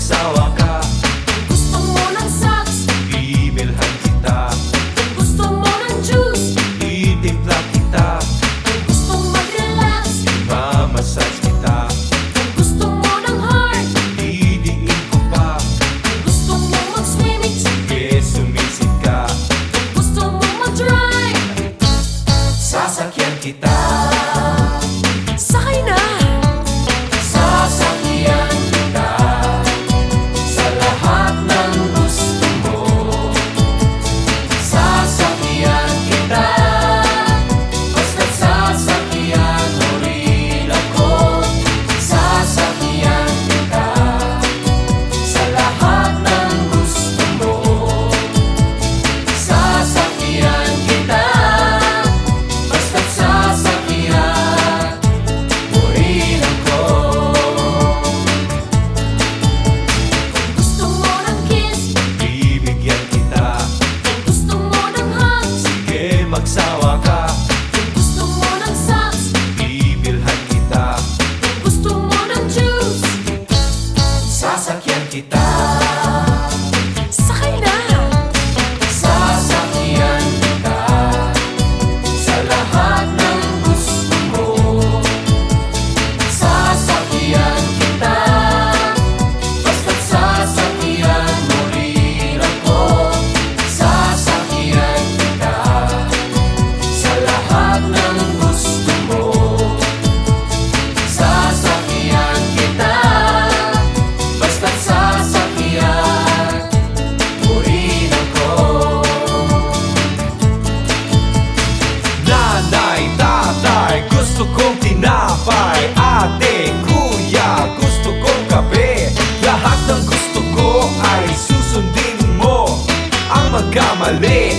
cały kasama ka Kung gusto mo ng socks Bibilhan kita. Kung gusto mo ng juice Sasakyan kita. lahat ng gusto mo. Sasakyan kita Basta't sasakyan mo rin ako. Nanay, tatay, gusto kong tinapay. Ate, kuya, gusto kong kape. Lahat ng gusto ko ay susundin mo. Ang magkamali